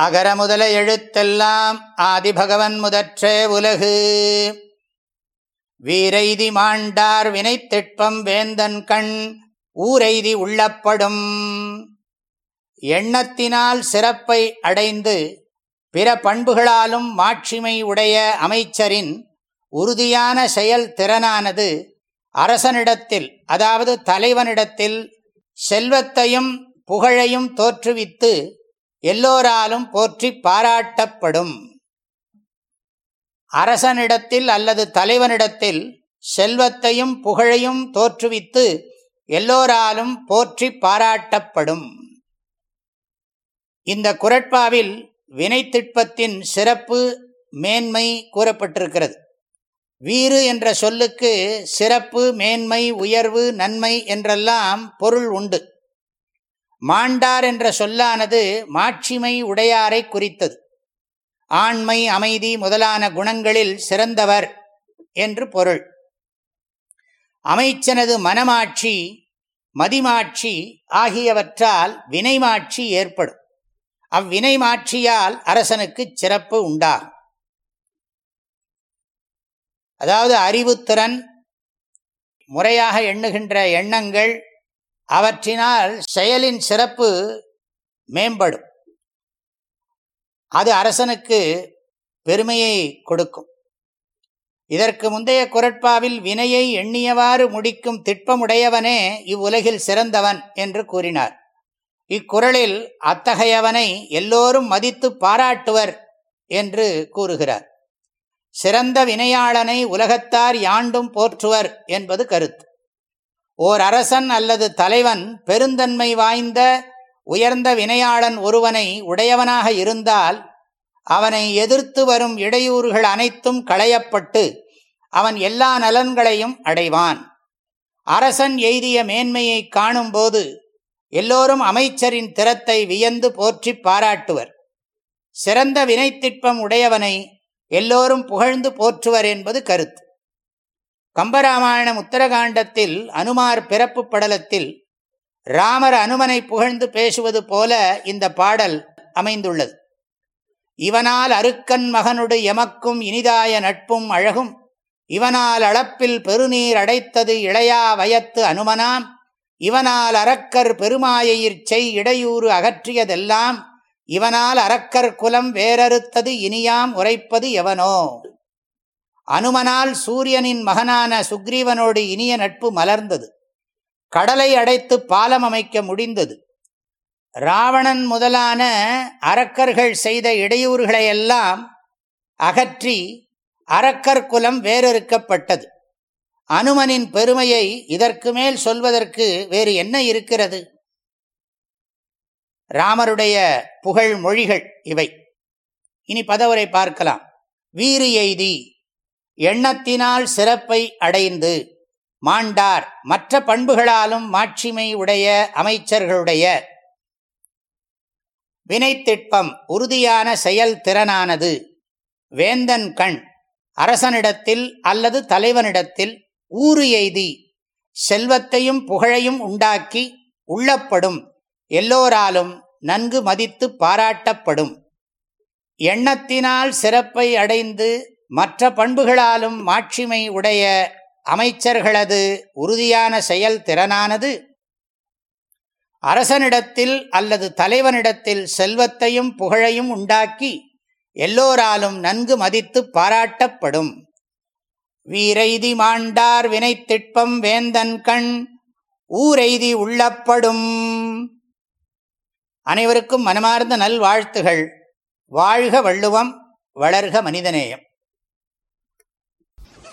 அகர முதல எழுத்தெல்லாம் ஆதிபகவன் முதற்றே உலகு. வீரைதி மாண்டார் வினைத்திட்பம் வேந்தன் கண் ஊரைதி உள்ளப்படும். எண்ணத்தினால் சிறப்பை அடைந்து பிற பண்புகளாலும் மாட்சிமை உடைய அமைச்சரின் உறுதியான செயல் திறனானது அரசனிடத்தில் அதாவது தலைவனிடத்தில் செல்வத்தையும் புகழையும் தோற்றுவித்து எல்லோராலும் போற்றி பாராட்டப்படும். அரசனிடத்தில் அல்லது தலைவனிடத்தில் செல்வத்தையும் புகழையும் தோற்றுவித்து எல்லோராலும் போற்றி பாராட்டப்படும். இந்த குரட்பாவில் வினைத்திட்பத்தின் சிறப்பு மேன்மை கூறப்பட்டிருக்கிறது. வீறு என்ற சொல்லுக்கு சிறப்பு மேன்மை உயர்வு நன்மை என்றெல்லாம் பொருள் உண்டு. மாண்டார் என்ற சொல்லானது மாட்சிமை உடையாரை குறித்தது. ஆண்மை அமைதி முதலான குணங்களில் சிறந்தவர் என்று பொருள். அமைச்சனது மனமாட்சி மதிமாட்சி ஆகியவற்றால் வினைமாட்சி ஏற்படும். அவ்வினை மாட்சியால் அரசனுக்கு சிறப்பு உண்டாகும். அதாவது அறிவுத்திறன் முறையாக எண்ணுகின்ற எண்ணங்கள் அவற்றினால் செயலின் சிறப்பு மேம்படும். அது அரசனுக்கு பெருமையை கொடுக்கும். இதற்கு முந்தைய குரட்பாவில் வினையை எண்ணியவாறு முடிக்கும் திட்பமுடையவனே இவ்வுலகில் சிறந்தவன் என்று கூறினார். இக்குறளில் அத்தகையவனை எல்லோரும் மதித்து பாராட்டுவர் என்று கூறுகிறார். சிறந்த வினையாளனை உலகத்தார் யாண்டும் போற்றுவர் என்பது கருத்து. ஓர் அரசன் அல்லது தலைவன் பெருந்தன்மை வாய்ந்த உயர்ந்த வினையாளன் ஒருவனை உடையவனாக இருந்தால் அவனை எதிர்த்து வரும் இடையூறுகள் அனைத்தும் களையப்பட்டு அவன் எல்லா நலன்களையும் அடைவான். அரசன் எய்திய மேன்மையை காணும்போது எல்லோரும் அமைச்சரின் திறத்தை வியந்து போற்றி பாராட்டுவர். சிறந்த வினைத்திட்பம் உடையவனை எல்லோரும் புகழ்ந்து போற்றுவர் என்பது கருத்து. கம்பராமாயணம் உத்தரகாண்டத்தில் அனுமார் பிறப்பு படலத்தில் ராமர் அனுமனை புகழ்ந்து பேசுவது போல இந்த பாடல் அமைந்துள்ளது. இவனால் அருக்கன் மகனுடு எமக்கும் இனிதாய நட்பும் அழகும். இவனால் அளப்பில் பெருநீர் அடைத்தது இளையா வயத்து அனுமனாம். இவனால் அரக்கர் பெருமாயையிற் செய் இடையூறு அகற்றியதெல்லாம். இவனால் அரக்கர் குலம் வேறறுத்தது இனியாம் உரைப்பது எவனோ? அனுமனால் சூரியனின் மகனான சுக்ரீவனோடு இனிய நட்பு மலர்ந்தது. கடலை அடைத்து பாலம் அமைக்க முடிந்தது. ராவணன் முதலான அரக்கர்கள் செய்த இடையூறுகளையெல்லாம் அகற்றி அரக்கர் குலம் வேறறுக்கப்பட்டது. அனுமனின் பெருமையை இதற்கு மேல் சொல்வதற்கு வேறு என்ன இருக்கிறது? ராமருடைய புகழ் மொழிகள் இவை. இனி பதவரை பார்க்கலாம். வீறு எய்தி எண்ணத்தினால் சிறப்பை அடைந்து மாண்டார். மற்ற பண்புகளாலும் மாட்சிமை உடைய அமைச்சர்களுடைய வினைத்திட்பம் உறுதியான செயல் திறனானது வேந்தன் கண் அரசனிடத்தில் அல்லது தலைவனிடத்தில் ஊறு எய்தி செல்வத்தையும் புகழையும் உண்டாக்கி உள்ளப்படும். எல்லோராலும் நன்கு மதித்து பாராட்டப்படும். எண்ணத்தினால் சிறப்பை அடைந்து மற்ற பண்புகளாலும் மாட்சிமை உடைய அமைச்சர்களது உறுதியான செயல் திறனானது அரசனிடத்தில் அல்லது தலைவனிடத்தில் செல்வத்தையும் புகழையும் உண்டாக்கி எல்லோராலும் நன்கு மதித்து பாராட்டப்படும். வீரைதி மாண்டார் வினைத்திட்பம் வேந்தன் கண் ஊரைதி உள்ளப்படும். அனைவருக்கும் மனமார்ந்த நல்வாழ்த்துகள். வாழ்க வள்ளுவம் வளர்க மனிதநேயம்.